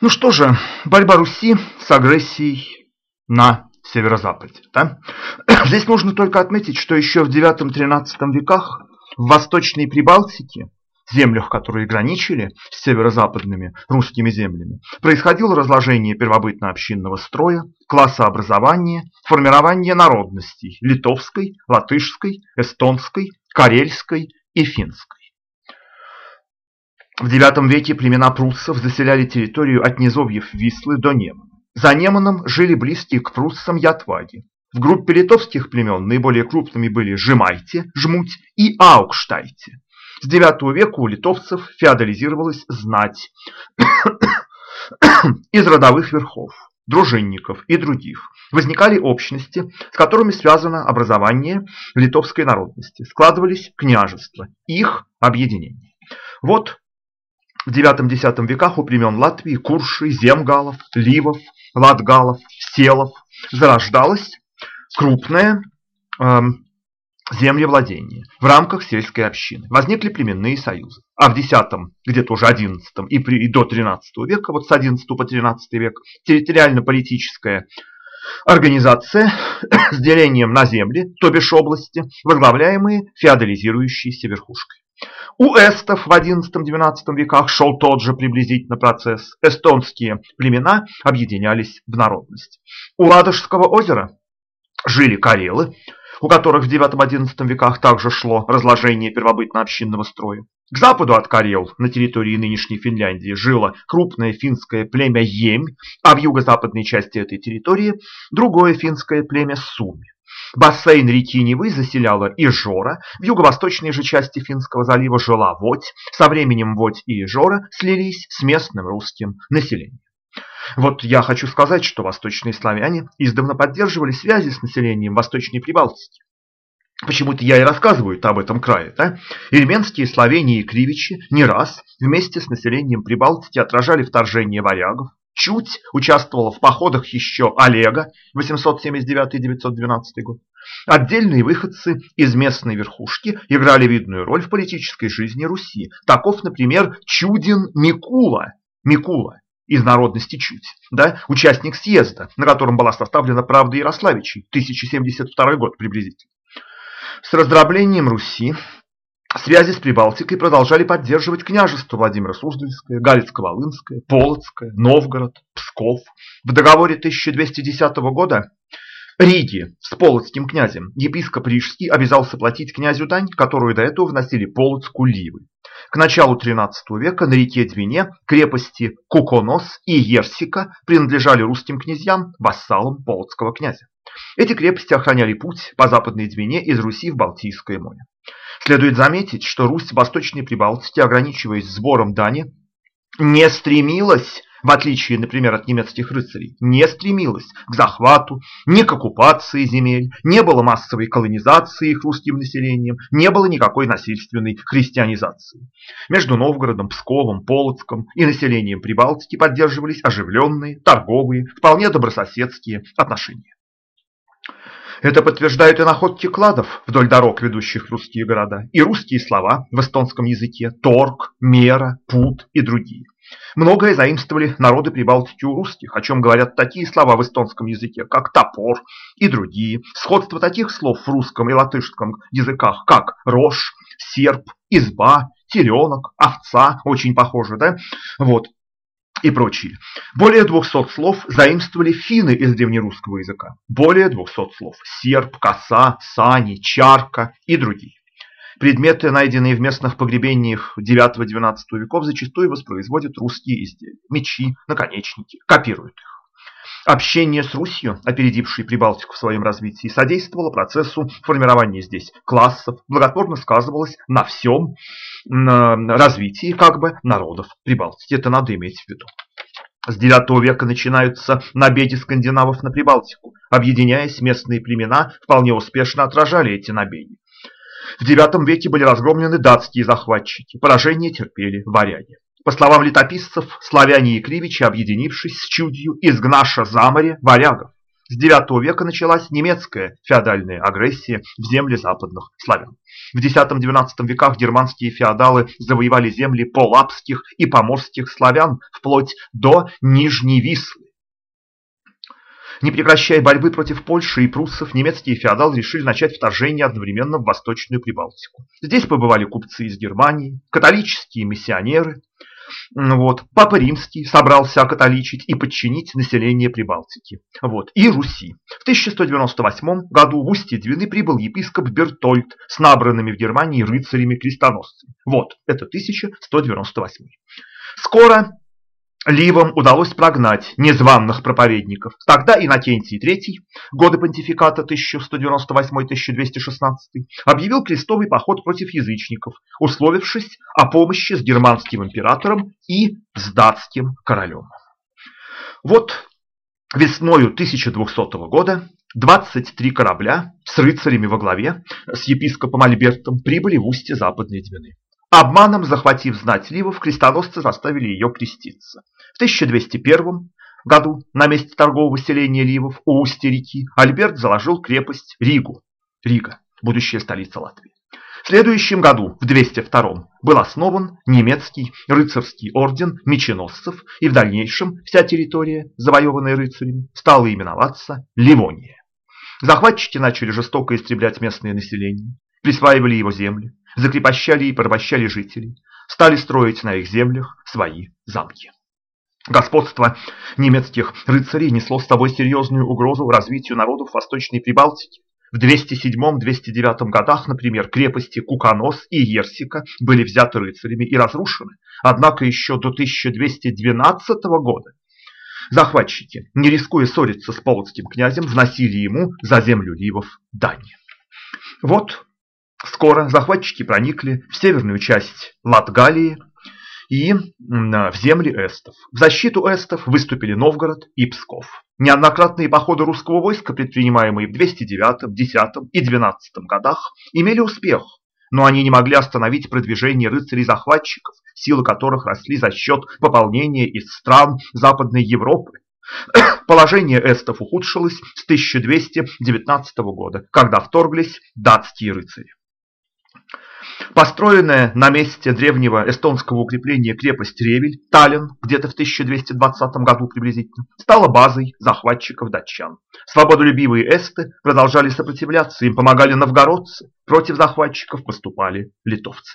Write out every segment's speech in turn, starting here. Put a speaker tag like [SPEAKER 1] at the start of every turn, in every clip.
[SPEAKER 1] Ну что же, борьба Руси с агрессией на северо-западе. Да? Здесь нужно только отметить, что еще в 9-13 веках в Восточной Прибалтике, землях, которые граничили с северо-западными русскими землями, происходило разложение первобытно-общинного строя, класса образования, формирование народностей – литовской, латышской, эстонской, карельской и финской. В IX веке племена пруссов заселяли территорию от низовьев Вислы до Немана. За Неманом жили близкие к пруссам ятваги. В группе литовских племен наиболее крупными были Жемайте, Жмуть и Аукштайте. С IX века у литовцев феодализировалась знать из родовых верхов, дружинников и других. Возникали общности, с которыми связано образование литовской народности. Складывались княжества, их объединение. Вот в IX-X веках у племен Латвии, Курши, Земгалов, Ливов, Латгалов, Селов зарождалось крупное э, землевладение в рамках сельской общины. Возникли племенные союзы. А в X, где-то уже XI и, при, и до XIII века, вот с XI по XIII век, территориально-политическая организация с делением на земли, то бишь области, возглавляемые феодализирующейся верхушкой. У эстов в XI-XII веках шел тот же приблизительно процесс. Эстонские племена объединялись в народность. У Ладожского озера жили карелы, у которых в IX-XI веках также шло разложение первобытно-общинного строя. К западу от Карел, на территории нынешней Финляндии, жило крупное финское племя Емь, а в юго-западной части этой территории другое финское племя Суми. Бассейн реки Невы заселяла Ижора, в юго-восточной же части Финского залива жила Водь, со временем Водь и Ижора слились с местным русским населением. Вот я хочу сказать, что восточные славяне издавна поддерживали связи с населением Восточной Прибалтики. Почему-то я и рассказываю об этом крае. Да? Ильменские словени и кривичи не раз вместе с населением Прибалтики отражали вторжение варягов, чуть участвовала в походах еще Олега 879-912 год. Отдельные выходцы из местной верхушки играли видную роль в политической жизни Руси. Таков, например, Чудин Микула, Микула из народности Чуть, да, участник съезда, на котором была составлена «Правда Ярославичей», 1072 год приблизительно. С раздроблением Руси Связи с Прибалтикой продолжали поддерживать княжество Владимира Суздальское, Галицко-Волынское, Полоцкое, Новгород, Псков. В договоре 1210 года Риги с полоцким князем епископ Рижский обязался платить князю дань, которую до этого вносили Полоцку Ливы. К началу XIII века на реке Двине крепости Куконос и Ерсика принадлежали русским князьям, вассалам полоцкого князя. Эти крепости охраняли путь по западной Двине из Руси в Балтийское море. Следует заметить, что Русь Восточной Прибалтики, ограничиваясь сбором дани, не стремилась, в отличие, например, от немецких рыцарей, не стремилась к захвату, ни к оккупации земель, не было массовой колонизации их русским населением, не было никакой насильственной христианизации. Между Новгородом, Псковом, Полоцком и населением Прибалтики поддерживались оживленные, торговые, вполне добрососедские отношения. Это подтверждают и находки кладов вдоль дорог, ведущих в русские города, и русские слова в эстонском языке – торг, мера, пут и другие. Многое заимствовали народы Прибалтики у русских, о чем говорят такие слова в эстонском языке, как топор и другие. Сходство таких слов в русском и латышском языках, как рожь, серп, изба, теленок, овца, очень похоже, да? Вот и прочие. Более 200 слов заимствовали финны из древнерусского языка. Более 200 слов. Серп, коса, сани, чарка и другие. Предметы, найденные в местных погребениях IX-XII веков, зачастую воспроизводят русские изделия. Мечи, наконечники, копируют их. Общение с Русью, опередившей Прибалтику в своем развитии, содействовало процессу формирования здесь классов, благотворно сказывалось на всем развитии как бы народов Прибалтики. Это надо иметь в виду. С IX века начинаются набеги скандинавов на Прибалтику. Объединяясь, местные племена вполне успешно отражали эти набеги. В IX веке были разгромлены датские захватчики, поражение терпели варяги. По словам летописцев, славяне и кривичи, объединившись с чудью, изгнаша за море варягов. С IX века началась немецкая феодальная агрессия в земли западных славян. В X-XII веках германские феодалы завоевали земли полапских и поморских славян вплоть до Нижней Вислы. Не прекращая борьбы против Польши и пруссов, немецкие феодалы решили начать вторжение одновременно в Восточную Прибалтику. Здесь побывали купцы из Германии, католические миссионеры. Вот. Папа Римский собрался окатоличить и подчинить население Прибалтики. Вот. И Руси. В 1198 году в устье Двины прибыл епископ Бертольд с набранными в Германии рыцарями-крестоносцами. Вот. Это 1198. Скоро Ливам удалось прогнать незваных проповедников. Тогда Иннокентий III, годы понтификата 1198-1216, объявил крестовый поход против язычников, условившись о помощи с германским императором и с датским королем. Вот весною 1200 года 23 корабля с рыцарями во главе, с епископом Альбертом, прибыли в устье Западной Двины. Обманом захватив знать Ливов, крестоносцы заставили ее креститься. В 1201 году на месте торгового селения Ливов у устья реки Альберт заложил крепость Ригу, Рига, будущая столица Латвии. В следующем году, в 202 был основан немецкий рыцарский орден меченосцев, и в дальнейшем вся территория, завоеванная рыцарями, стала именоваться Ливония. Захватчики начали жестоко истреблять местное население, присваивали его земли, закрепощали и порабощали жителей, стали строить на их землях свои замки. Господство немецких рыцарей несло с собой серьезную угрозу развитию народов Восточной Прибалтики. В 207-209 годах, например, крепости Куканос и Ерсика были взяты рыцарями и разрушены. Однако еще до 1212 года захватчики, не рискуя ссориться с полоцким князем, вносили ему за землю Ливов дань. Вот Скоро захватчики проникли в северную часть Латгалии и в земли эстов. В защиту эстов выступили Новгород и Псков. Неоднократные походы русского войска, предпринимаемые в 209, 10 и 12 годах, имели успех, но они не могли остановить продвижение рыцарей-захватчиков, силы которых росли за счет пополнения из стран Западной Европы. Положение эстов ухудшилось с 1219 года, когда вторглись датские рыцари. Построенная на месте древнего эстонского укрепления крепость Ревель, Таллин, где-то в 1220 году приблизительно, стала базой захватчиков датчан. Свободолюбивые эсты продолжали сопротивляться, им помогали новгородцы, против захватчиков поступали литовцы.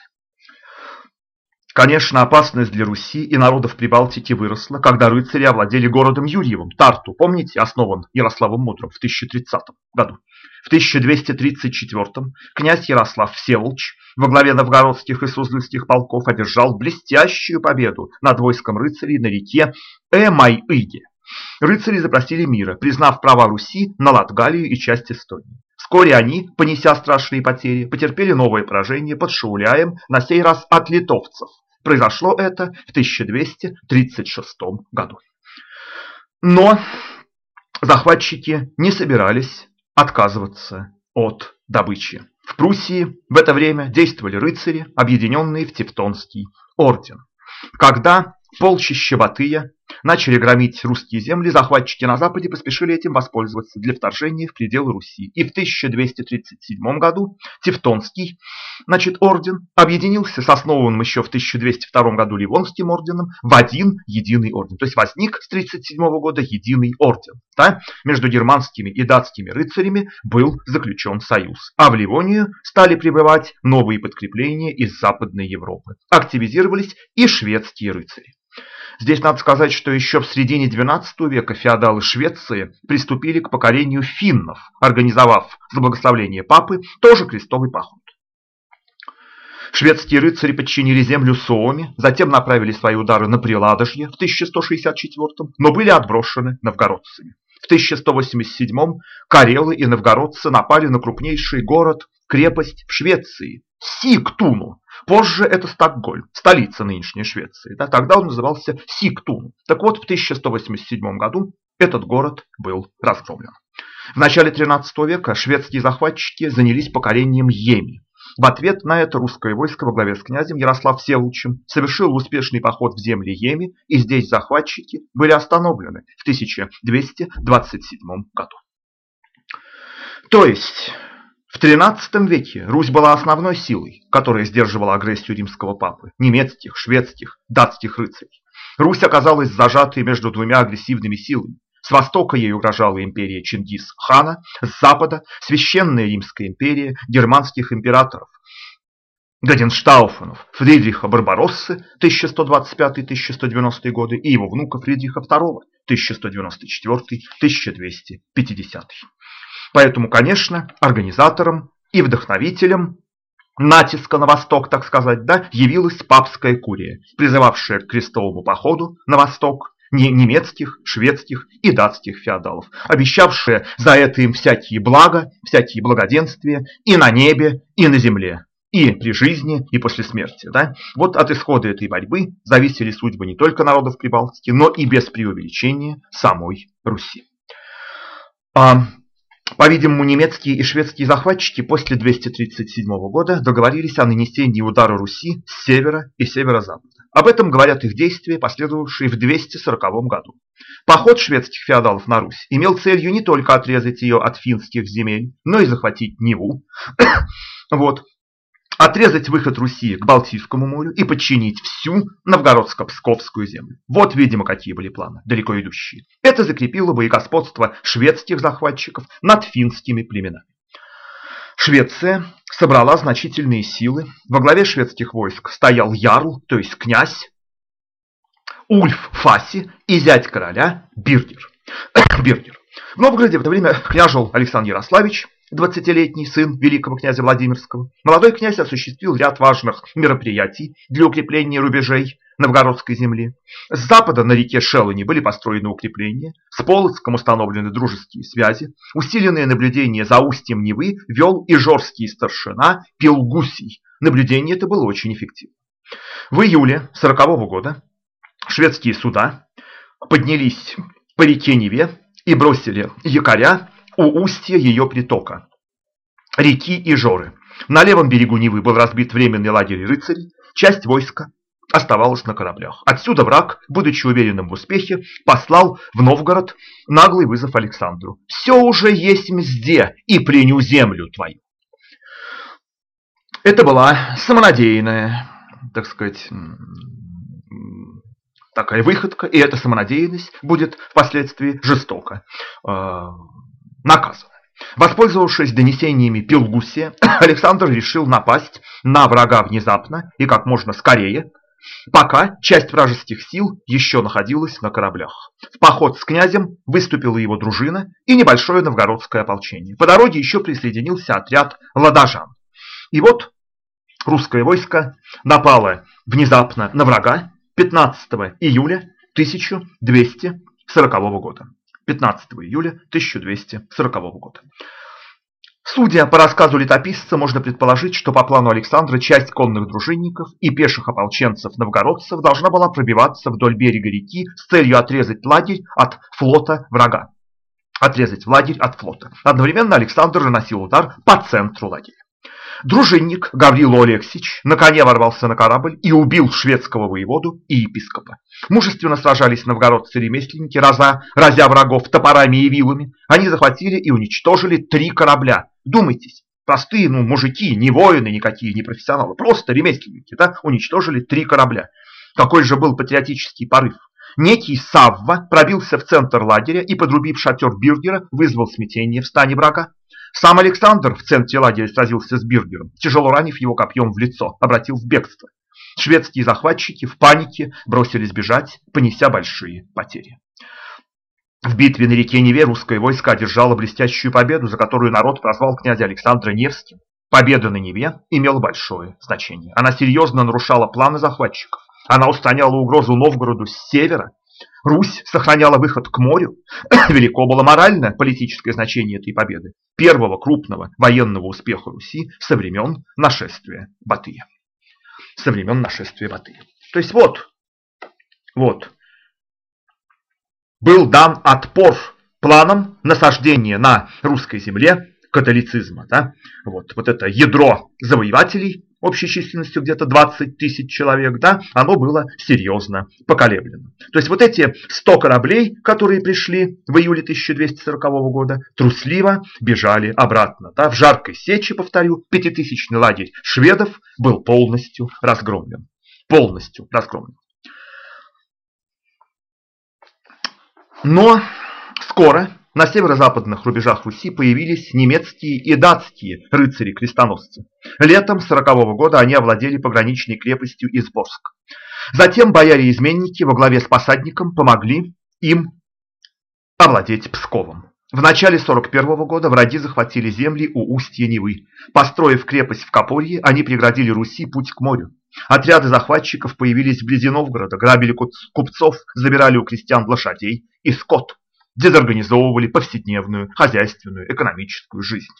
[SPEAKER 1] Конечно, опасность для Руси и народов Прибалтики выросла, когда рыцари овладели городом Юрьевым, Тарту, помните, основан Ярославом Мудрым в 1030 году. В 1234 князь Ярослав Всеволч во главе новгородских и суздальских полков одержал блестящую победу над войском рыцарей на реке Эмай-Иге. Рыцари запросили мира, признав права Руси на Латгалию и часть Эстонии. Вскоре они, понеся страшные потери, потерпели новое поражение под Шауляем, на сей раз от литовцев. Произошло это в 1236 году. Но захватчики не собирались отказываться от добычи. В Пруссии в это время действовали рыцари, объединенные в Тевтонский орден. Когда полчища Батыя начали громить русские земли, захватчики на западе поспешили этим воспользоваться для вторжения в пределы Руси. И в 1237 году Тевтонский значит, орден объединился с основанным еще в 1202 году Ливонским орденом в один единый орден. То есть возник с 1937 года единый орден. Да? Между германскими и датскими рыцарями был заключен союз. А в Ливонию стали прибывать новые подкрепления из Западной Европы. Активизировались и шведские рыцари. Здесь надо сказать, что еще в середине XII века феодалы Швеции приступили к покорению финнов, организовав за благословение папы тоже крестовый поход. Шведские рыцари подчинили землю Суоми, затем направили свои удары на Приладожье в 1164 но были отброшены новгородцами. В 1187 карелы и новгородцы напали на крупнейший город, крепость в Швеции – Сиктуну, Позже это Стокгольм, столица нынешней Швеции. Да, тогда он назывался Сиктун. Так вот, в 1187 году этот город был разгромлен. В начале 13 века шведские захватчики занялись покорением Йеми. В ответ на это русское войско во главе с князем Ярослав Всеволочем совершило успешный поход в земли Йеми, и здесь захватчики были остановлены в 1227 году. То есть в XIII веке Русь была основной силой, которая сдерживала агрессию римского папы, немецких, шведских, датских рыцарей. Русь оказалась зажатой между двумя агрессивными силами. С востока ей угрожала империя Чингис-хана, с запада – священная Римская империя германских императоров, Гаденштауфенов, Фридриха Барбароссы 1125-1190 годы и его внука Фридриха II 1194-1250. Поэтому, конечно, организатором и вдохновителем натиска на восток, так сказать, да, явилась папская курия, призывавшая к крестовому походу на восток немецких, шведских и датских феодалов, обещавшая за это им всякие блага, всякие благоденствия и на небе, и на земле, и при жизни, и после смерти. Да? Вот от исхода этой борьбы зависели судьбы не только народов Прибалтики, но и без преувеличения самой Руси. По-видимому, немецкие и шведские захватчики после 237 года договорились о нанесении удара Руси с севера и северо-запада. Об этом говорят их действия, последовавшие в 240 году. Поход шведских феодалов на Русь имел целью не только отрезать ее от финских земель, но и захватить Неву. вот отрезать выход Руси к Балтийскому морю и подчинить всю Новгородско-Псковскую землю. Вот, видимо, какие были планы, далеко идущие. Это закрепило бы и господство шведских захватчиков над финскими племенами. Швеция собрала значительные силы. Во главе шведских войск стоял ярл, то есть князь, Ульф Фаси и зять короля Биргер. Биргер. В Новгороде в это время княжил Александр Ярославич, 20-летний сын великого князя Владимирского, молодой князь осуществил ряд важных мероприятий для укрепления рубежей новгородской земли. С запада на реке Шелани были построены укрепления, с Полоцком установлены дружеские связи, усиленное наблюдение за устьем Невы вел и старшина Пилгусий. Наблюдение это было очень эффективно. В июле 40 -го года шведские суда поднялись по реке Неве и бросили якоря у устья ее притока, реки Ижоры. На левом берегу Невы был разбит временный лагерь рыцарей, часть войска оставалась на кораблях. Отсюда враг, будучи уверенным в успехе, послал в Новгород наглый вызов Александру. «Все уже есть мзде, и пленю землю твою». Это была самонадеянная, так сказать, такая выходка, и эта самонадеянность будет впоследствии жестоко э, наказан. Воспользовавшись донесениями Пилгусия, Александр решил напасть на врага внезапно и как можно скорее, пока часть вражеских сил еще находилась на кораблях. В поход с князем выступила его дружина и небольшое новгородское ополчение. По дороге еще присоединился отряд ладожан. И вот русское войско напало внезапно на врага 15 июля 1240 года. 15 июля 1240 года. Судя по рассказу летописца, можно предположить, что по плану Александра часть конных дружинников и пеших ополченцев-новгородцев должна была пробиваться вдоль берега реки с целью отрезать лагерь от флота врага. Отрезать лагерь от флота. Одновременно Александр наносил удар по центру лагеря. Дружинник Гаврил Олексич на коне ворвался на корабль и убил шведского воеводу и епископа. Мужественно сражались новгородцы-ремесленники, раза, разя врагов топорами и вилами. Они захватили и уничтожили три корабля. Думайтесь, простые ну, мужики, не воины никакие, не профессионалы, просто ремесленники, да, уничтожили три корабля. Какой же был патриотический порыв. Некий Савва пробился в центр лагеря и, подрубив шатер Бюргера, вызвал смятение в стане врага. Сам Александр в центре лагеря сразился с Бюргером, тяжело ранив его копьем в лицо, обратил в бегство. Шведские захватчики в панике бросились бежать, понеся большие потери. В битве на реке Неве русское войско одержало блестящую победу, за которую народ прозвал князя Александра Невским. Победа на Неве имела большое значение. Она серьезно нарушала планы захватчиков. Она устраняла угрозу Новгороду с севера. Русь сохраняла выход к морю. Велико было моральное политическое значение этой победы. Первого крупного военного успеха Руси со времен нашествия Батыя со времен нашествия Батыя. То есть вот, вот, был дан отпор планам насаждения на русской земле католицизма. Да? Вот, вот это ядро завоевателей общей численностью где-то 20 тысяч человек, да, оно было серьезно поколеблено. То есть вот эти 100 кораблей, которые пришли в июле 1240 года, трусливо бежали обратно. Да, в жаркой сече, повторю, пятитысячный лагерь шведов был полностью разгромлен. Полностью разгромлен. Но скоро на северо-западных рубежах Руси появились немецкие и датские рыцари-крестоносцы. Летом 40 -го года они овладели пограничной крепостью Изборск. Затем бояре-изменники во главе с посадником помогли им овладеть Псковом. В начале 41 -го года враги захватили земли у устья Невы. Построив крепость в Копорье, они преградили Руси путь к морю. Отряды захватчиков появились вблизи Новгорода, грабили купцов, забирали у крестьян лошадей и скот дезорганизовывали повседневную, хозяйственную, экономическую жизнь.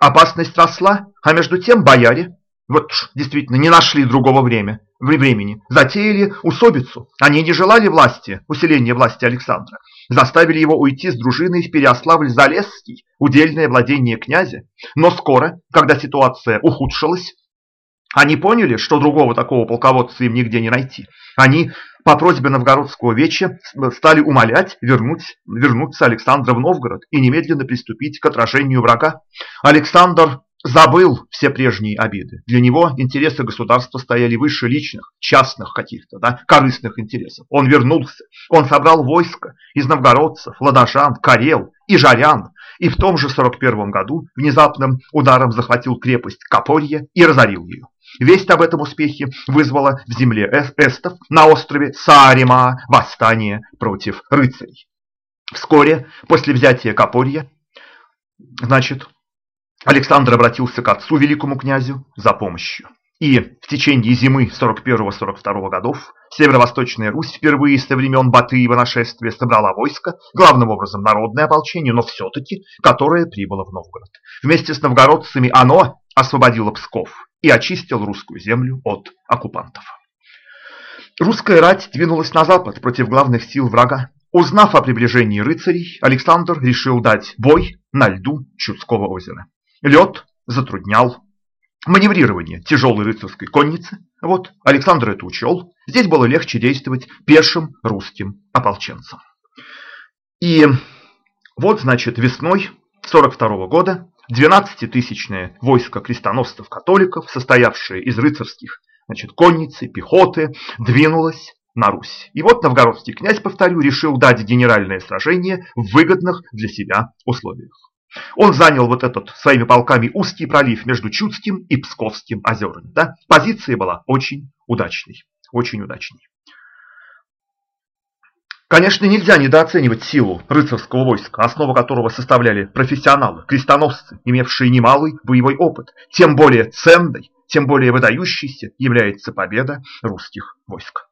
[SPEAKER 1] Опасность росла, а между тем бояре, вот действительно не нашли другого время, времени, затеяли усобицу. Они не желали власти, усиления власти Александра, заставили его уйти с дружиной в Переославль-Залесский, удельное владение князя. Но скоро, когда ситуация ухудшилась, они поняли, что другого такого полководца им нигде не найти. Они по просьбе новгородского веча стали умолять вернуть, вернуться Александра в Новгород и немедленно приступить к отражению врага. Александр забыл все прежние обиды. Для него интересы государства стояли выше личных, частных каких-то, да, корыстных интересов. Он вернулся, он собрал войско из новгородцев, ладожан, карел и жарян, и в том же 41 году внезапным ударом захватил крепость Копорье и разорил ее. Весть об этом успехе вызвала в земле эстов на острове Саарима восстание против рыцарей. Вскоре после взятия Копорья, значит, Александр обратился к отцу великому князю за помощью. И в течение зимы 41-42 годов Северо-Восточная Русь впервые со времен Батыева нашествия собрала войско, главным образом народное ополчение, но все-таки, которое прибыло в Новгород. Вместе с новгородцами оно освободило Псков и очистил русскую землю от оккупантов. Русская рать двинулась на запад против главных сил врага. Узнав о приближении рыцарей, Александр решил дать бой на льду Чудского озера. Лед затруднял маневрирование тяжелой рыцарской конницы. Вот, Александр это учел. Здесь было легче действовать пешим русским ополченцам. И вот, значит, весной 42 года 12-тысячное войско крестоносцев-католиков, состоявшее из рыцарских значит, конницы, пехоты, двинулось на Русь. И вот новгородский князь, повторю, решил дать генеральное сражение в выгодных для себя условиях. Он занял вот этот своими полками узкий пролив между Чудским и Псковским озерами. Да? Позиция была очень удачной. Очень удачной. Конечно, нельзя недооценивать силу рыцарского войска, основу которого составляли профессионалы, крестоносцы, имевшие немалый боевой опыт. Тем более ценной, тем более выдающейся является победа русских войск.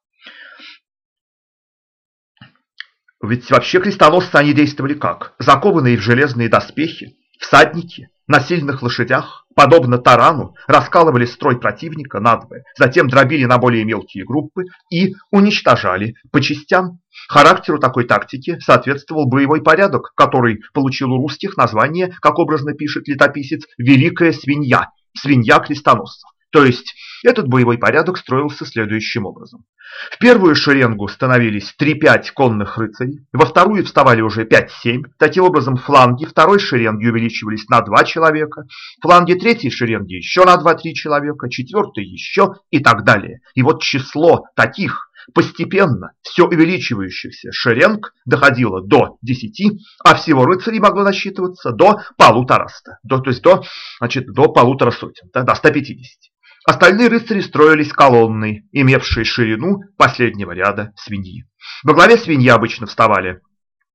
[SPEAKER 1] Ведь вообще крестоносцы они действовали как? Закованные в железные доспехи, всадники на сильных лошадях, подобно тарану, раскалывали строй противника надвое, затем дробили на более мелкие группы и уничтожали по частям. Характеру такой тактики соответствовал боевой порядок, который получил у русских название, как образно пишет летописец, «Великая свинья», свинья крестоносцев. То есть этот боевой порядок строился следующим образом. В первую шеренгу становились 3-5 конных рыцарей, во вторую вставали уже 5-7. Таким образом, фланги второй шеренги увеличивались на 2 человека, фланги третьей шеренги еще на 2-3 человека, четвертой еще и так далее. И вот число таких постепенно все увеличивающихся шеренг доходило до 10, а всего рыцарей могло насчитываться до полутораста, до, то есть до, значит, до полутора сотен, да, до 150. Остальные рыцари строились колонной, имевшей ширину последнего ряда свиньи. Во главе свиньи обычно вставали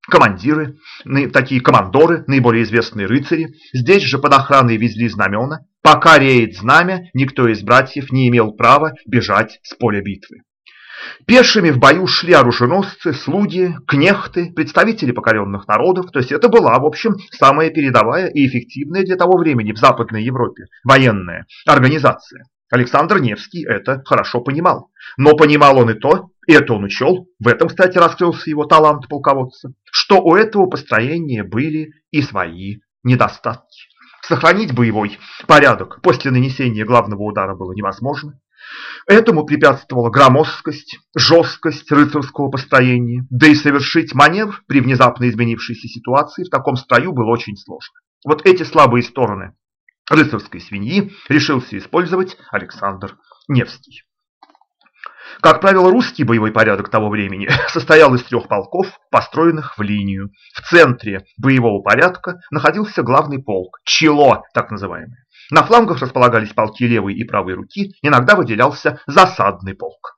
[SPEAKER 1] командиры, такие командоры, наиболее известные рыцари. Здесь же под охраной везли знамена. Пока реет знамя, никто из братьев не имел права бежать с поля битвы. Пешими в бою шли оруженосцы, слуги, кнехты, представители покоренных народов. То есть это была, в общем, самая передовая и эффективная для того времени в Западной Европе военная организация. Александр Невский это хорошо понимал. Но понимал он и то, и это он учел, в этом, кстати, раскрылся его талант полководца, что у этого построения были и свои недостатки. Сохранить боевой порядок после нанесения главного удара было невозможно. Этому препятствовала громоздкость, жесткость рыцарского построения, да и совершить маневр при внезапно изменившейся ситуации в таком строю было очень сложно. Вот эти слабые стороны рыцарской свиньи решился использовать Александр Невский. Как правило, русский боевой порядок того времени состоял из трех полков, построенных в линию. В центре боевого порядка находился главный полк, чело так называемое. На флангах располагались полки левой и правой руки, иногда выделялся засадный полк.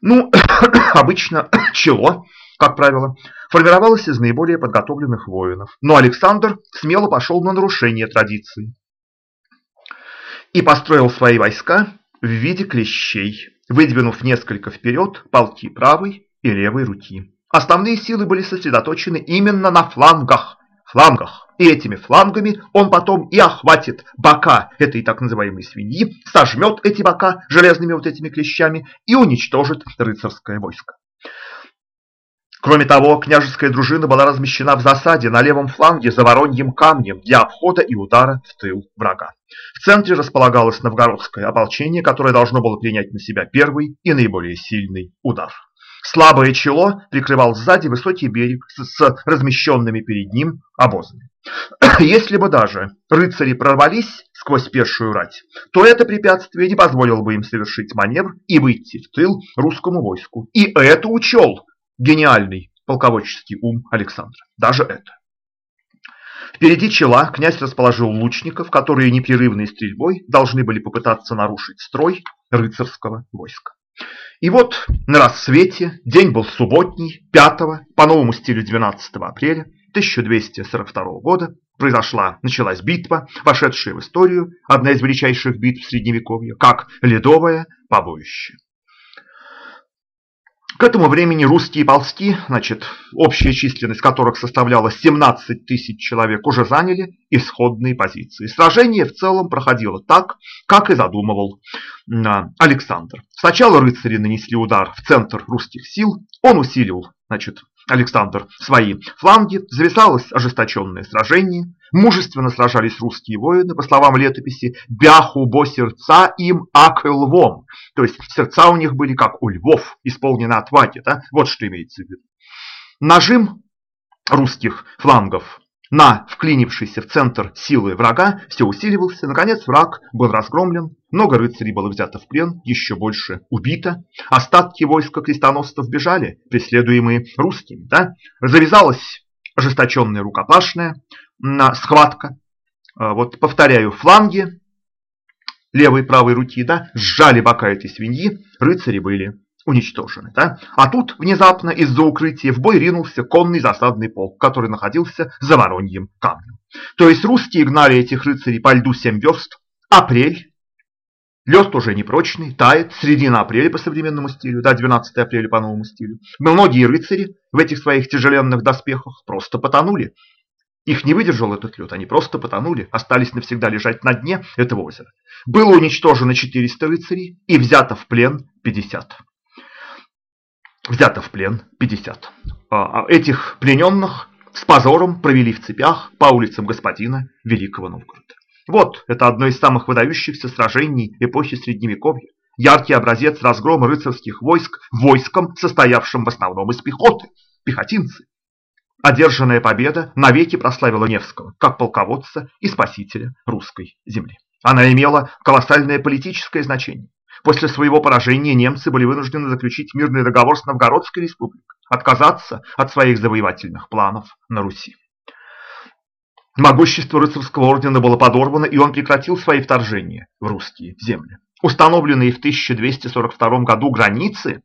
[SPEAKER 1] Ну, обычно чело, как правило, формировалось из наиболее подготовленных воинов. Но Александр смело пошел на нарушение традиции и построил свои войска в виде клещей, выдвинув несколько вперед полки правой и левой руки. Основные силы были сосредоточены именно на флангах, флангах. И этими флангами он потом и охватит бока этой так называемой свиньи, сожмет эти бока железными вот этими клещами и уничтожит рыцарское войско. Кроме того, княжеская дружина была размещена в засаде на левом фланге за Вороньим камнем для обхода и удара в тыл врага. В центре располагалось новгородское ополчение, которое должно было принять на себя первый и наиболее сильный удар. Слабое чело прикрывал сзади высокий берег с, с размещенными перед ним обозами. Если бы даже рыцари прорвались сквозь пешую рать, то это препятствие не позволило бы им совершить маневр и выйти в тыл русскому войску. И это учел гениальный полководческий ум Александра. Даже это. Впереди чела князь расположил лучников, которые непрерывной стрельбой должны были попытаться нарушить строй рыцарского войска. И вот на рассвете, день был субботний, 5 по новому стилю 12 апреля 1242 года, произошла, началась битва, вошедшая в историю, одна из величайших битв Средневековья, как Ледовое побоище. К этому времени русские ползки, значит, общая численность которых составляла 17 тысяч человек, уже заняли исходные позиции. Сражение в целом проходило так, как и задумывал Александр. Сначала рыцари нанесли удар в центр русских сил, он усилил значит, Александр свои фланги, зависалось ожесточенное сражение, мужественно сражались русские воины, по словам летописи, бяху бо сердца им ак львом, то есть сердца у них были как у львов, исполнены отваги, да? вот что имеется в виду. Нажим русских флангов на вклинившийся в центр силы врага все усиливался. Наконец враг был разгромлен, много рыцарей было взято в плен, еще больше убито. Остатки войска крестоносцев бежали, преследуемые русскими. Да? Завязалась ожесточенная рукопашная схватка. А, вот повторяю, фланги левой и правой руки да, сжали бока этой свиньи, рыцари были уничтожены. Да? А тут внезапно из-за укрытия в бой ринулся конный засадный полк, который находился за Вороньим камнем. То есть русские гнали этих рыцарей по льду 7 верст. Апрель. Лед уже непрочный, тает, середина апреля по современному стилю, да, 12 апреля по новому стилю. Но многие рыцари в этих своих тяжеленных доспехах просто потонули. Их не выдержал этот лед, они просто потонули, остались навсегда лежать на дне этого озера. Было уничтожено 400 рыцарей и взято в плен 50 взято в плен 50. А, а этих плененных с позором провели в цепях по улицам господина Великого Новгорода. Вот, это одно из самых выдающихся сражений эпохи Средневековья. Яркий образец разгрома рыцарских войск войском, состоявшим в основном из пехоты, пехотинцы. Одержанная победа навеки прославила Невского, как полководца и спасителя русской земли. Она имела колоссальное политическое значение. После своего поражения немцы были вынуждены заключить мирный договор с Новгородской республикой, отказаться от своих завоевательных планов на Руси. Могущество рыцарского ордена было подорвано, и он прекратил свои вторжения в русские земли. Установленные в 1242 году границы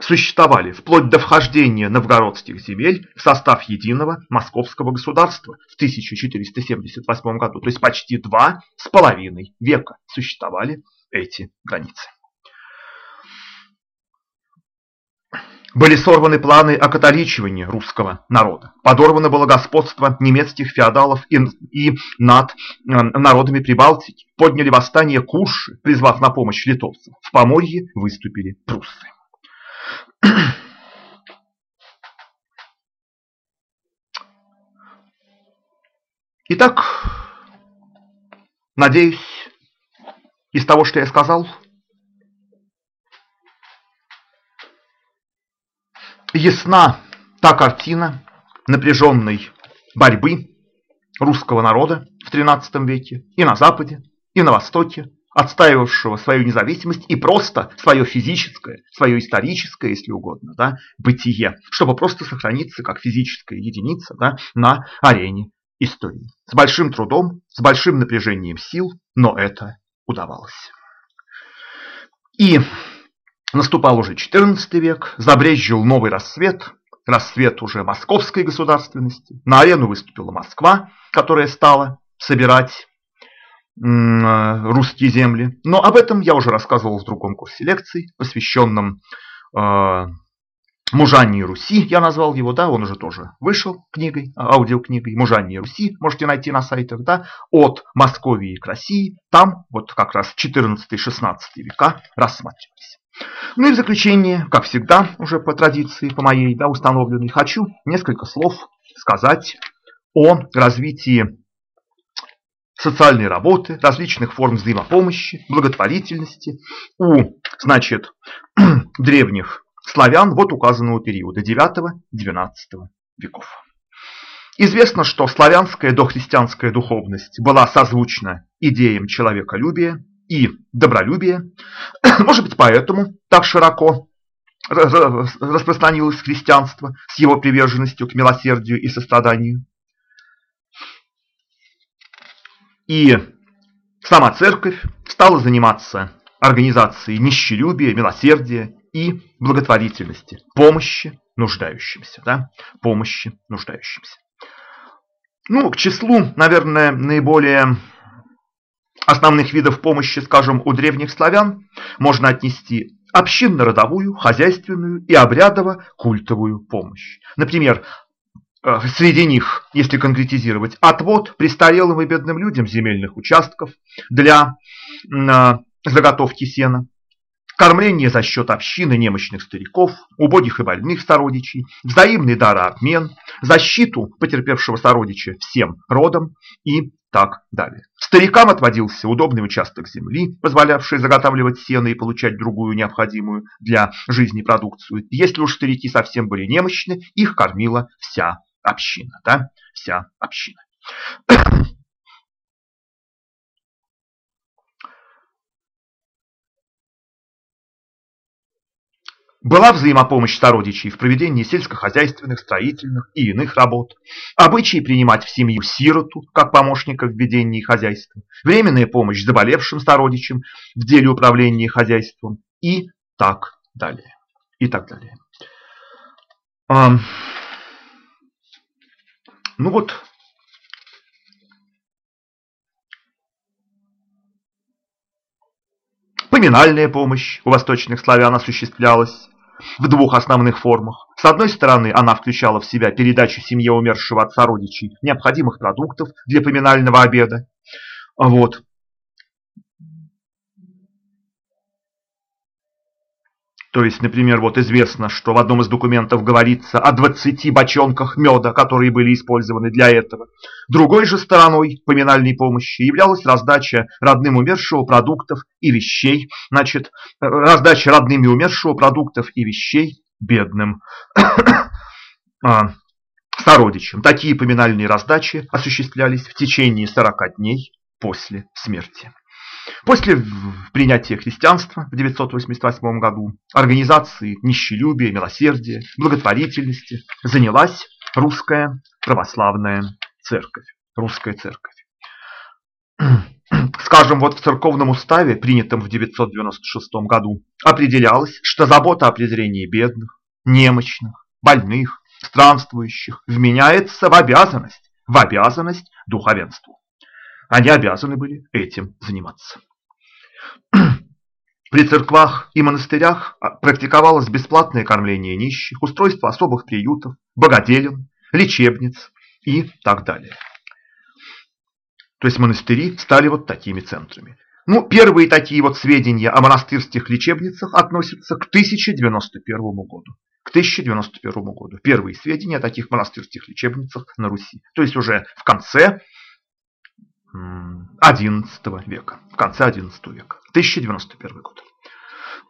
[SPEAKER 1] существовали вплоть до вхождения новгородских земель в состав единого московского государства в 1478 году. То есть почти два с половиной века существовали эти границы. Были сорваны планы о католичивании русского народа. Подорвано было господство немецких феодалов и, и над э, народами Прибалтики. Подняли восстание куши, призвав на помощь литовцев. В Поморье выступили пруссы. Итак, Надеюсь, из того, что я сказал, ясна та картина напряженной борьбы русского народа в XIII веке и на Западе, и на Востоке, отстаивавшего свою независимость и просто свое физическое, свое историческое, если угодно, да, бытие, чтобы просто сохраниться как физическая единица да, на арене истории. С большим трудом, с большим напряжением сил, но это удавалось. И наступал уже XIV век, забрезжил новый рассвет, рассвет уже московской государственности. На арену выступила Москва, которая стала собирать русские земли. Но об этом я уже рассказывал в другом курсе лекций, посвященном э, Мужании Руси, я назвал его, да, он уже тоже вышел книгой, аудиокнигой Мужании Руси, можете найти на сайтах, да, от Московии к России, там вот как раз 14-16 века рассматривались. Ну и в заключение, как всегда, уже по традиции, по моей, да, установленной, хочу несколько слов сказать о развитии социальной работы, различных форм взаимопомощи, благотворительности у, значит, древних славян вот указанного периода 9-12 веков. Известно, что славянская дохристианская духовность была созвучна идеям человеколюбия и добролюбия. Может быть, поэтому так широко распространилось христианство с его приверженностью к милосердию и состраданию. И сама церковь стала заниматься организацией нищелюбия, милосердия и благотворительности, помощи нуждающимся. Да? Помощи нуждающимся. Ну, к числу, наверное, наиболее основных видов помощи, скажем, у древних славян можно отнести общинно-родовую, хозяйственную и обрядово-культовую помощь. Например, среди них, если конкретизировать, отвод престарелым и бедным людям земельных участков для э, заготовки сена, кормление за счет общины немощных стариков, убогих и больных сородичей, взаимный дарообмен, защиту потерпевшего сородича всем родом и так далее. Старикам отводился удобный участок земли, позволявший заготавливать сено и получать другую необходимую для жизни продукцию. Если уж старики совсем были немощны, их кормила вся община. Да? Вся община. Была взаимопомощь сородичей в проведении сельскохозяйственных, строительных и иных работ, обычай принимать в семью сироту, как помощника в ведении хозяйства, временная помощь заболевшим сородичам в деле управления хозяйством и так далее. И так далее. Ну вот, Поминальная помощь у восточных славян осуществлялась в двух основных формах. С одной стороны, она включала в себя передачу семье умершего от сородичей необходимых продуктов для поминального обеда. Вот. То есть, например, вот известно, что в одном из документов говорится о 20 бочонках меда, которые были использованы для этого. Другой же стороной поминальной помощи являлась раздача родным умершего продуктов и вещей, значит, э, раздача родными умершего продуктов и вещей бедным а, сородичам. Такие поминальные раздачи осуществлялись в течение 40 дней после смерти. После принятия христианства в 988 году организации нищелюбия, милосердия, благотворительности занялась русская православная церковь. Русская церковь. Скажем, вот в церковном уставе, принятом в 996 году, определялось, что забота о презрении бедных, немощных, больных, странствующих вменяется в обязанность, в обязанность духовенству. Они обязаны были этим заниматься. При церквах и монастырях а, практиковалось бесплатное кормление нищих, устройство особых приютов, богоделен, лечебниц и так далее. То есть монастыри стали вот такими центрами. Ну, первые такие вот сведения о монастырских лечебницах относятся к 1091 году. К 1091 году. Первые сведения о таких монастырских лечебницах на Руси. То есть уже в конце XI века, в конце XI века, 1091 год.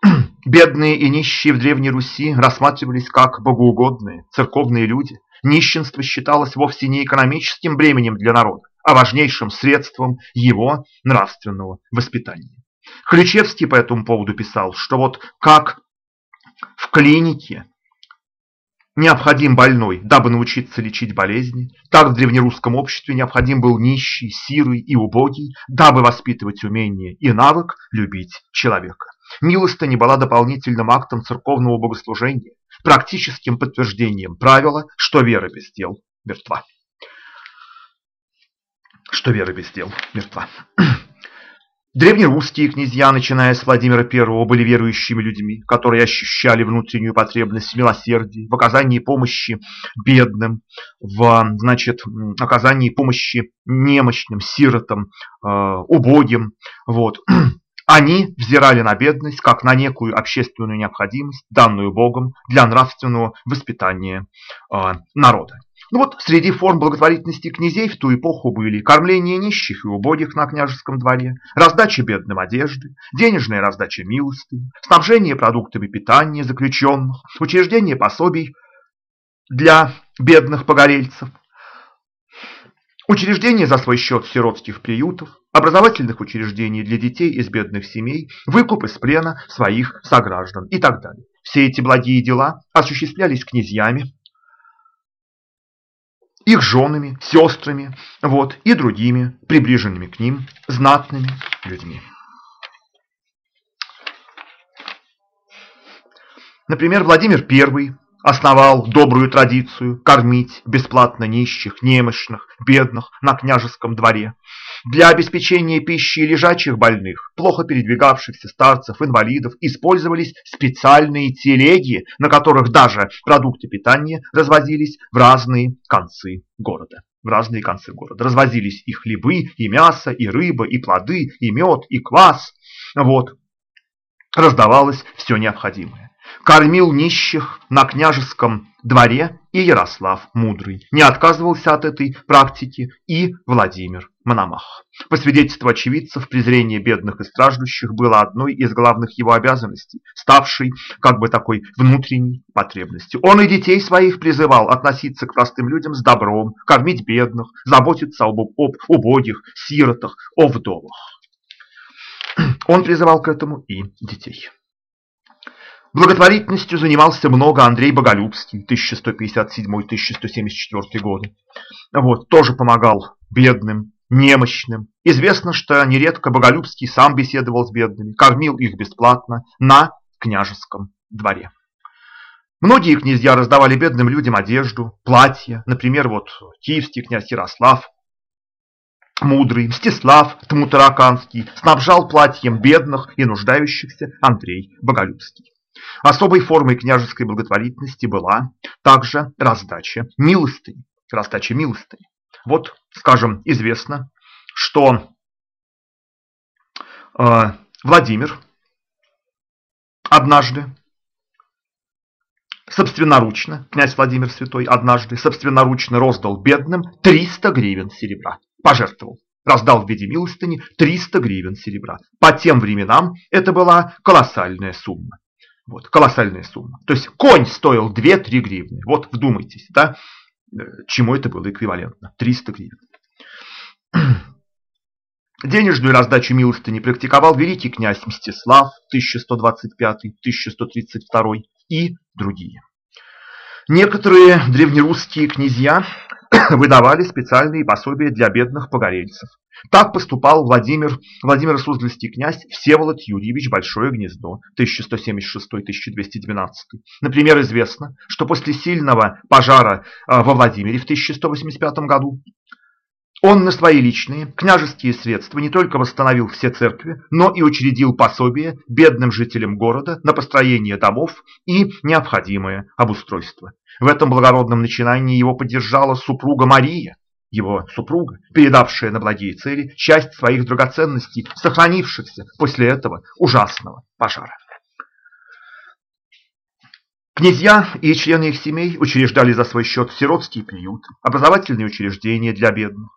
[SPEAKER 1] Бедные и нищие в Древней Руси рассматривались как богоугодные, церковные люди. Нищенство считалось вовсе не экономическим бременем для народа, а важнейшим средством его нравственного воспитания. Ключевский по этому поводу писал, что вот как в клинике необходим больной, дабы научиться лечить болезни, так в древнерусском обществе необходим был нищий, сирый и убогий, дабы воспитывать умение и навык любить человека. Милостыня была дополнительным актом церковного богослужения, практическим подтверждением правила, что вера без дел мертва. Что вера без дел мертва. Древнерусские князья, начиная с Владимира I, были верующими людьми, которые ощущали внутреннюю потребность в милосердии, в оказании помощи бедным, в значит, оказании помощи немощным, сиротам, э, убогим. Вот. Они взирали на бедность как на некую общественную необходимость, данную Богом для нравственного воспитания э, народа. Ну вот среди форм благотворительности князей в ту эпоху были кормление нищих и убогих на княжеском дворе, раздача бедным одежды, денежная раздача милостыни, снабжение продуктами питания заключенных, учреждение пособий для бедных погорельцев, учреждение за свой счет сиротских приютов, образовательных учреждений для детей из бедных семей, выкуп из плена своих сограждан и так далее. Все эти благие дела осуществлялись князьями, их женами, сестрами вот, и другими приближенными к ним знатными людьми. Например, Владимир I основал добрую традицию кормить бесплатно нищих, немощных, бедных на княжеском дворе. Для обеспечения пищи лежачих больных, плохо передвигавшихся старцев, инвалидов использовались специальные телеги, на которых даже продукты питания развозились в разные концы города. В разные концы города. Развозились и хлебы, и мясо, и рыба, и плоды, и мед, и квас. Вот. Раздавалось все необходимое кормил нищих на княжеском дворе и Ярослав Мудрый. Не отказывался от этой практики и Владимир Мономах. По свидетельству очевидцев, презрение бедных и страждущих было одной из главных его обязанностей, ставшей как бы такой внутренней потребностью. Он и детей своих призывал относиться к простым людям с добром, кормить бедных, заботиться об, об убогих, сиротах, о вдовах. Он призывал к этому и детей. Благотворительностью занимался много Андрей Боголюбский, 1157-1174 годы. Вот, тоже помогал бедным, немощным. Известно, что нередко Боголюбский сам беседовал с бедными, кормил их бесплатно на княжеском дворе. Многие князья раздавали бедным людям одежду, платья. Например, вот киевский князь Ярослав, мудрый, Мстислав Тмутараканский снабжал платьем бедных и нуждающихся Андрей Боголюбский. Особой формой княжеской благотворительности была также раздача милостыни. Раздача милостыни. Вот, скажем, известно, что э, Владимир однажды собственноручно, князь Владимир Святой однажды собственноручно роздал бедным 300 гривен серебра. Пожертвовал. Раздал в виде милостыни 300 гривен серебра. По тем временам это была колоссальная сумма. Вот, колоссальная сумма. То есть конь стоил 2-3 гривны. Вот вдумайтесь, да, чему это было эквивалентно. 300 гривен. Денежную раздачу милостыни практиковал великий князь Мстислав 1125-1132 и другие. Некоторые древнерусские князья выдавали специальные пособия для бедных погорельцев. Так поступал Владимир, Владимир Суздальский князь Всеволод Юрьевич Большое Гнездо 1176-1212. Например, известно, что после сильного пожара а, во Владимире в 1185 году он на свои личные княжеские средства не только восстановил все церкви, но и учредил пособие бедным жителям города на построение домов и необходимое обустройство. В этом благородном начинании его поддержала супруга Мария, его супруга, передавшая на благие цели часть своих драгоценностей, сохранившихся после этого ужасного пожара. Князья и члены их семей учреждали за свой счет сиротские приюты, образовательные учреждения для бедных.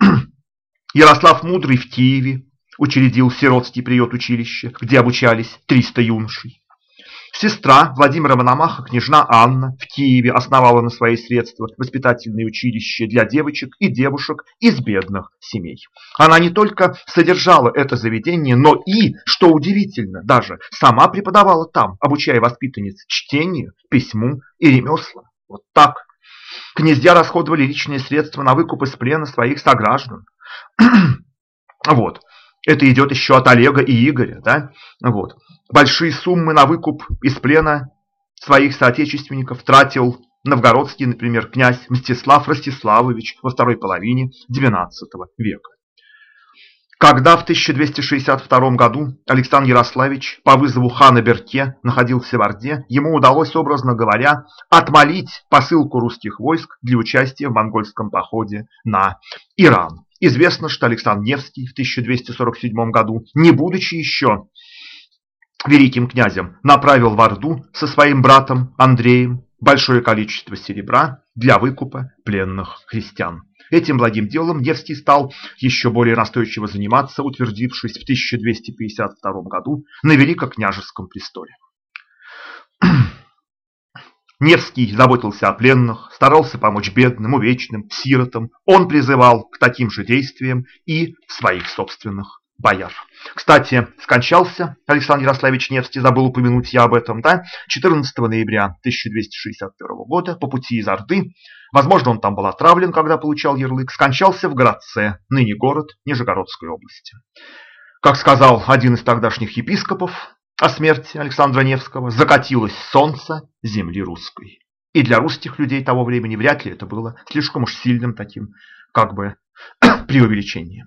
[SPEAKER 1] Ярослав Мудрый в Киеве учредил сиротский приют-училище, где обучались 300 юношей. Сестра Владимира Мономаха, княжна Анна, в Киеве основала на свои средства воспитательные училища для девочек и девушек из бедных семей. Она не только содержала это заведение, но и, что удивительно, даже сама преподавала там, обучая воспитанниц чтению, письму и ремеслам. Вот так. Князья расходовали личные средства на выкуп из плена своих сограждан. вот. Это идет еще от Олега и Игоря. Да? Вот. Большие суммы на выкуп из плена своих соотечественников тратил новгородский, например, князь Мстислав Ростиславович во второй половине XIX века. Когда в 1262 году Александр Ярославич по вызову хана Берке находился в Орде, ему удалось, образно говоря, отмолить посылку русских войск для участия в монгольском походе на Иран. Известно, что Александр Невский в 1247 году, не будучи еще великим князем, направил в Орду со своим братом Андреем большое количество серебра для выкупа пленных христиан. Этим благим делом Невский стал еще более настойчиво заниматься, утвердившись в 1252 году на Великокняжеском престоле. Невский заботился о пленных, старался помочь бедным, увечным, сиротам. Он призывал к таким же действиям и своих собственных бояр. Кстати, скончался Александр Ярославич Невский, забыл упомянуть я об этом, да, 14 ноября 1261 года по пути из Орды, возможно, он там был отравлен, когда получал ярлык, скончался в городце, ныне город Нижегородской области. Как сказал один из тогдашних епископов о смерти Александра Невского, закатилось солнце земли русской. И для русских людей того времени вряд ли это было слишком уж сильным таким, как бы, преувеличением.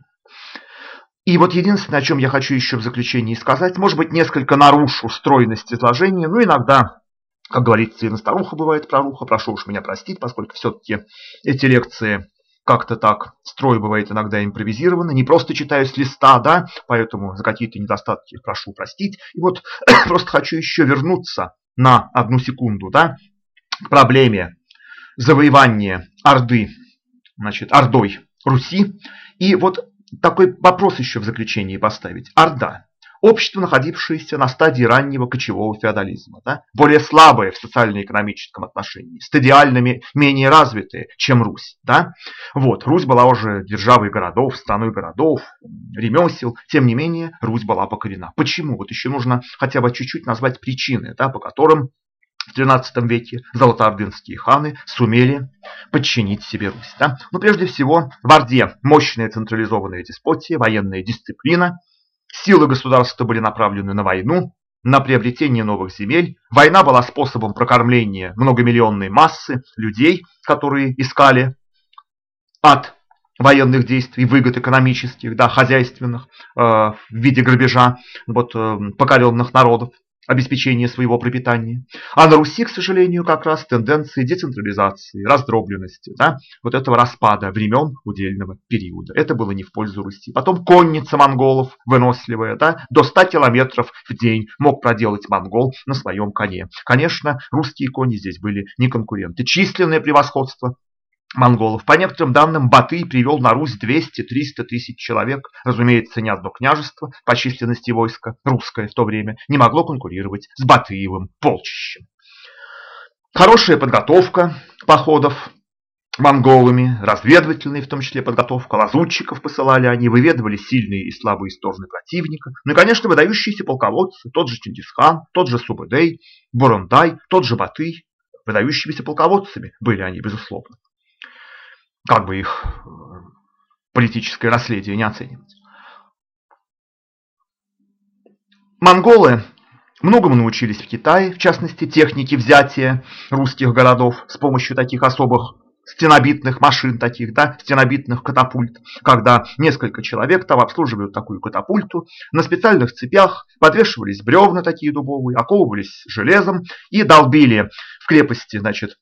[SPEAKER 1] И вот единственное, о чем я хочу еще в заключении сказать, может быть, несколько нарушу стройность изложения, но иногда, как говорится, и на старуха бывает проруха, прошу уж меня простить, поскольку все-таки эти лекции как-то так, строй бывает иногда импровизированы, не просто читаю с листа, да, поэтому за какие-то недостатки прошу простить. И вот просто хочу еще вернуться на одну секунду, да, к проблеме завоевания Орды, значит, Ордой Руси. И вот такой вопрос еще в заключении поставить. Орда. Общество, находившееся на стадии раннего кочевого феодализма, да, более слабое в социально-экономическом отношении, стадиальными менее развитое, чем Русь. Да? Вот, Русь была уже державой городов, страной городов, ремесел, тем не менее Русь была покорена. Почему? Вот еще нужно хотя бы чуть-чуть назвать причины, да, по которым в XIII веке золотоордынские ханы сумели подчинить себе Русь. Да? Но прежде всего в Орде мощная централизованная деспотия, военная дисциплина, силы государства были направлены на войну, на приобретение новых земель. Война была способом прокормления многомиллионной массы людей, которые искали от военных действий, выгод экономических, да, хозяйственных, э, в виде грабежа вот, э, покоренных народов обеспечения своего пропитания. А на Руси, к сожалению, как раз тенденции децентрализации, раздробленности, да, вот этого распада времен удельного периода. Это было не в пользу Руси. Потом конница монголов, выносливая, да, до 100 километров в день мог проделать монгол на своем коне. Конечно, русские кони здесь были не конкуренты. Численное превосходство монголов. По некоторым данным, Батый привел на Русь 200-300 тысяч человек. Разумеется, ни одно княжество по численности войска, русское в то время, не могло конкурировать с Батыевым полчищем. Хорошая подготовка походов монголами, разведывательная в том числе подготовка, лазутчиков посылали они, выведывали сильные и слабые стороны противника. Ну и, конечно, выдающиеся полководцы, тот же Чингисхан, тот же Субэдэй, Бурундай, тот же Батый, выдающимися полководцами были они, безусловно как бы их э, политическое наследие не оценивать. Монголы многому научились в Китае, в частности технике взятия русских городов с помощью таких особых стенобитных машин таких, да, стенобитных катапульт, когда несколько человек там обслуживают такую катапульту, на специальных цепях подвешивались бревна такие дубовые, оковывались железом и долбили в крепости, значит,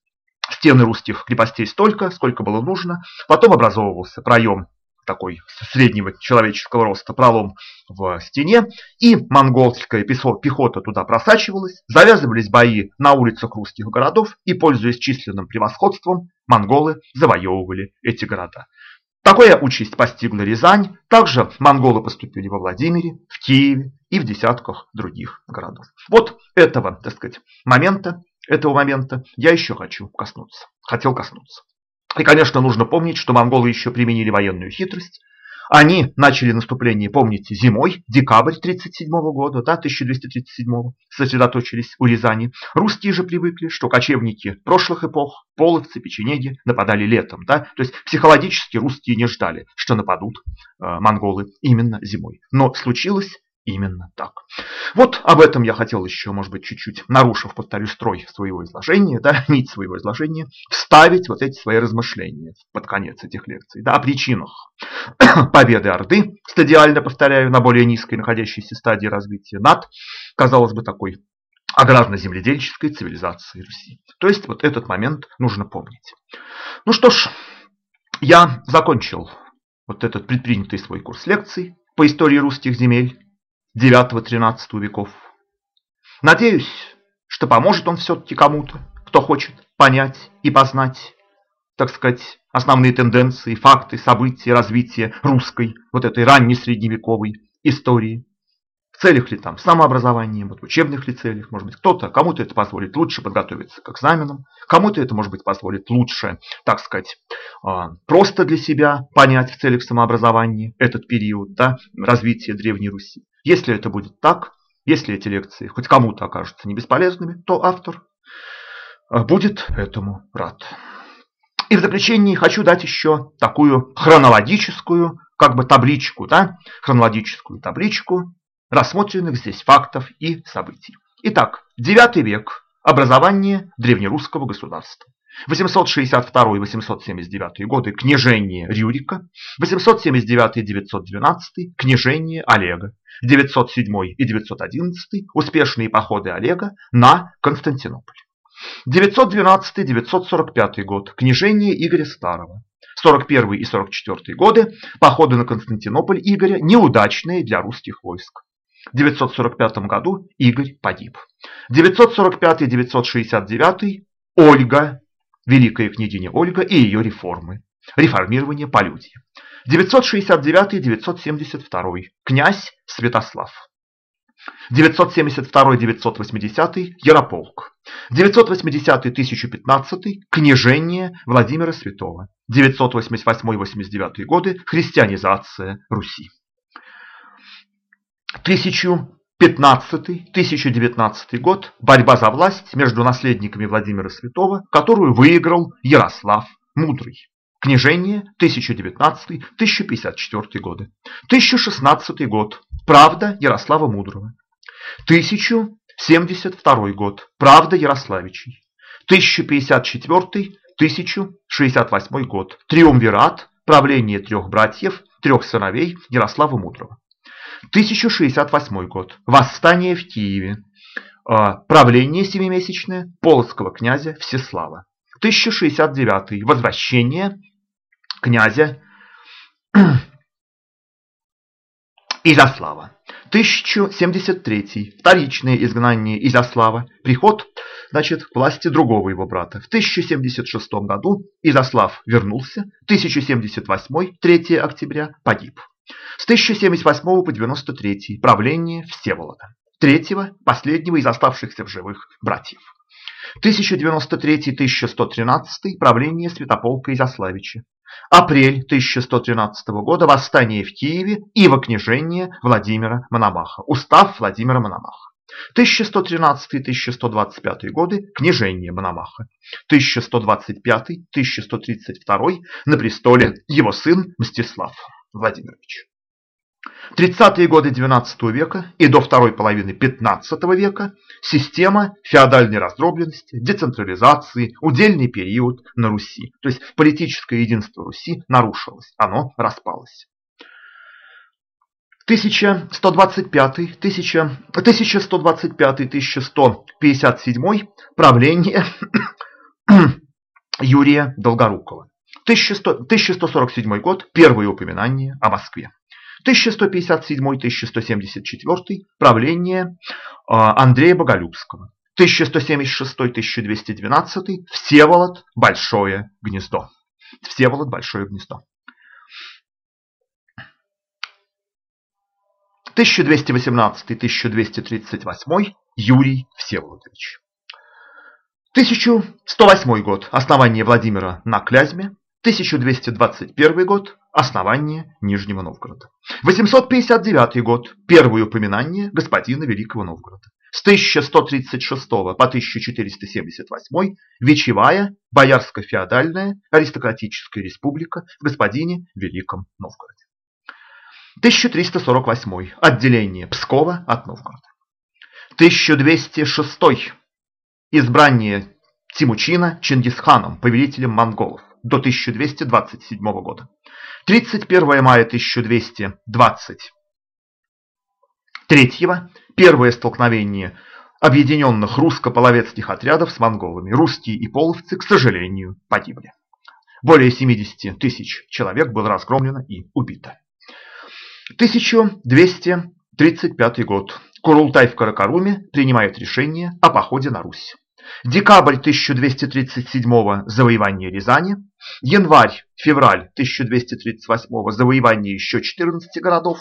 [SPEAKER 1] стены русских крепостей столько, сколько было нужно. Потом образовывался проем такой среднего человеческого роста пролом в стене, и монгольская пехота туда просачивалась, завязывались бои на улицах русских городов, и, пользуясь численным превосходством, монголы завоевывали эти города. Такая участь постигла Рязань, также монголы поступили во Владимире, в Киеве и в десятках других городов. Вот этого, так сказать, момента, этого момента я еще хочу коснуться, хотел коснуться. И, конечно, нужно помнить, что монголы еще применили военную хитрость, они начали наступление, помните, зимой, декабрь 1937 года, да, 1237 сосредоточились у Рязани. Русские же привыкли, что кочевники прошлых эпох, половцы, печенеги, нападали летом. Да? То есть психологически русские не ждали, что нападут э, монголы именно зимой. Но случилось именно так. Вот об этом я хотел еще, может быть, чуть-чуть, нарушив, повторю, строй своего изложения, да, нить своего изложения, вставить вот эти свои размышления под конец этих лекций, да, о причинах победы Орды, стадиально, повторяю, на более низкой находящейся стадии развития над, казалось бы, такой аграрно-земледельческой цивилизации Руси. То есть вот этот момент нужно помнить. Ну что ж, я закончил вот этот предпринятый свой курс лекций по истории русских земель. IX-XIII веков. Надеюсь, что поможет он все-таки кому-то, кто хочет понять и познать, так сказать, основные тенденции, факты, события, развития русской, вот этой ранней средневековой истории. В целях ли там самообразования, вот в учебных ли целях, может быть, кто-то, кому-то это позволит лучше подготовиться к экзаменам, кому-то это, может быть, позволит лучше, так сказать, а, просто для себя понять в целях самообразования этот период да, развития Древней Руси. Если это будет так, если эти лекции хоть кому-то окажутся не бесполезными, то автор будет этому рад. И в заключении хочу дать еще такую хронологическую, как бы табличку, да, хронологическую табличку рассмотренных здесь фактов и событий. Итак, 9 век. Образование древнерусского государства. 862-879 годы княжение Рюрика, 879-912 княжение Олега, 907 и 911 успешные походы Олега на Константинополь. 912-945 год княжение Игоря Старого. 41 и 44 годы походы на Константинополь Игоря неудачные для русских войск. В 945 году Игорь погиб. 945-969 Ольга Великая княгиня Ольга и ее реформы. Реформирование полюдья. 969-972. Князь Святослав. 972-980 Ярополк. 980-1015 Княжение Владимира Святого. 988-89 годы Христианизация Руси. 1000 15-1019 год – борьба за власть между наследниками Владимира Святого, которую выиграл Ярослав Мудрый. Княжение 1019-1054 годы. 1016 год. Правда Ярослава Мудрого. 1072 год. Правда Ярославичей. 1054-1068 год. Триумвират. Правление трех братьев, трех сыновей Ярослава Мудрого. 1068 год. Восстание в Киеве. А, правление семимесячное полоцкого князя Всеслава. 1069. Возвращение князя Изяслава. 1073. Вторичное изгнание Изяслава. Приход значит, к власти другого его брата. В 1076 году Изяслав вернулся. 1078, 3 октября, погиб. С 1078 по 93 правление Всеволода, третьего, последнего из оставшихся в живых братьев. 1093-1113 правление Святополка Изяславича. Апрель 1113 года восстание в Киеве и вокнижение Владимира Мономаха. Устав Владимира Мономаха. 1113-1125 годы княжение Мономаха. 1125-1132 на престоле его сын Мстислав. Владимирович. 30-е годы XII века и до второй половины XV века система феодальной раздробленности, децентрализации, удельный период на Руси. То есть политическое единство Руси нарушилось, оно распалось. 1125-1157 правление Юрия Долгорукова. 1147 год – первое упоминание о Москве. 1157-1174 – правление а, Андрея Боголюбского. 1176-1212 – Всеволод Большое Гнездо. Всеволод Большое Гнездо. 1218-1238 Юрий Всеволодович. 1108 год. Основание Владимира на Клязьме. 1221 год. Основание Нижнего Новгорода. 859 год. Первое упоминание господина Великого Новгорода. С 1136 по 1478 Вечевая Боярско-феодальная аристократическая республика в господине Великом Новгороде. 1348. Отделение Пскова от Новгорода. 1206. Избрание Тимучина Чингисханом, повелителем монголов, до 1227 года. 31 мая 1223. Первое столкновение объединенных русско-половецких отрядов с монголами. Русские и половцы, к сожалению, погибли. Более 70 тысяч человек было разгромлено и убито. 1235 год. Курултай в Каракаруме принимает решение о походе на Русь. Декабрь 1237 завоевание Рязани. Январь-февраль 1238 завоевание еще 14 городов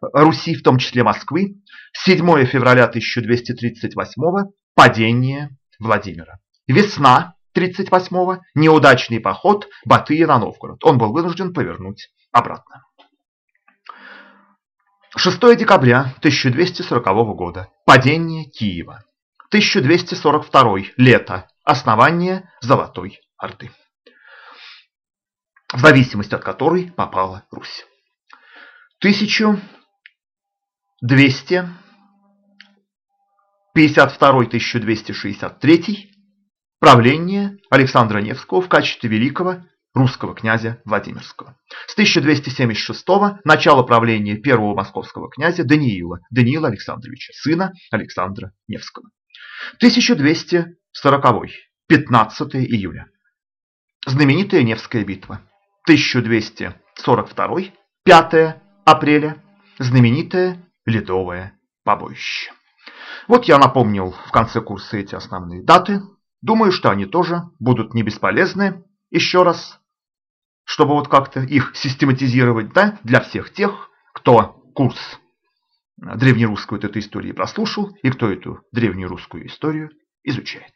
[SPEAKER 1] Руси, в том числе Москвы. 7 февраля 1238 падение Владимира. Весна 38 неудачный поход Батыя на Новгород. Он был вынужден повернуть обратно. 6 декабря 1240 года. Падение Киева. 1242. Лето. Основание Золотой Орды. В зависимости от которой попала Русь. 1252-1263. Правление Александра Невского в качестве великого русского князя Владимирского. С 1276 начало правления первого московского князя Даниила, Даниила Александровича, сына Александра Невского. 1240, 15 июля. Знаменитая Невская битва. 1242, 5 апреля. Знаменитое Ледовое побоище. Вот я напомнил в конце курса эти основные даты. Думаю, что они тоже будут не бесполезны. Еще раз чтобы вот как-то их систематизировать да, для всех тех, кто курс древнерусской вот этой истории прослушал и кто эту древнерусскую историю изучает.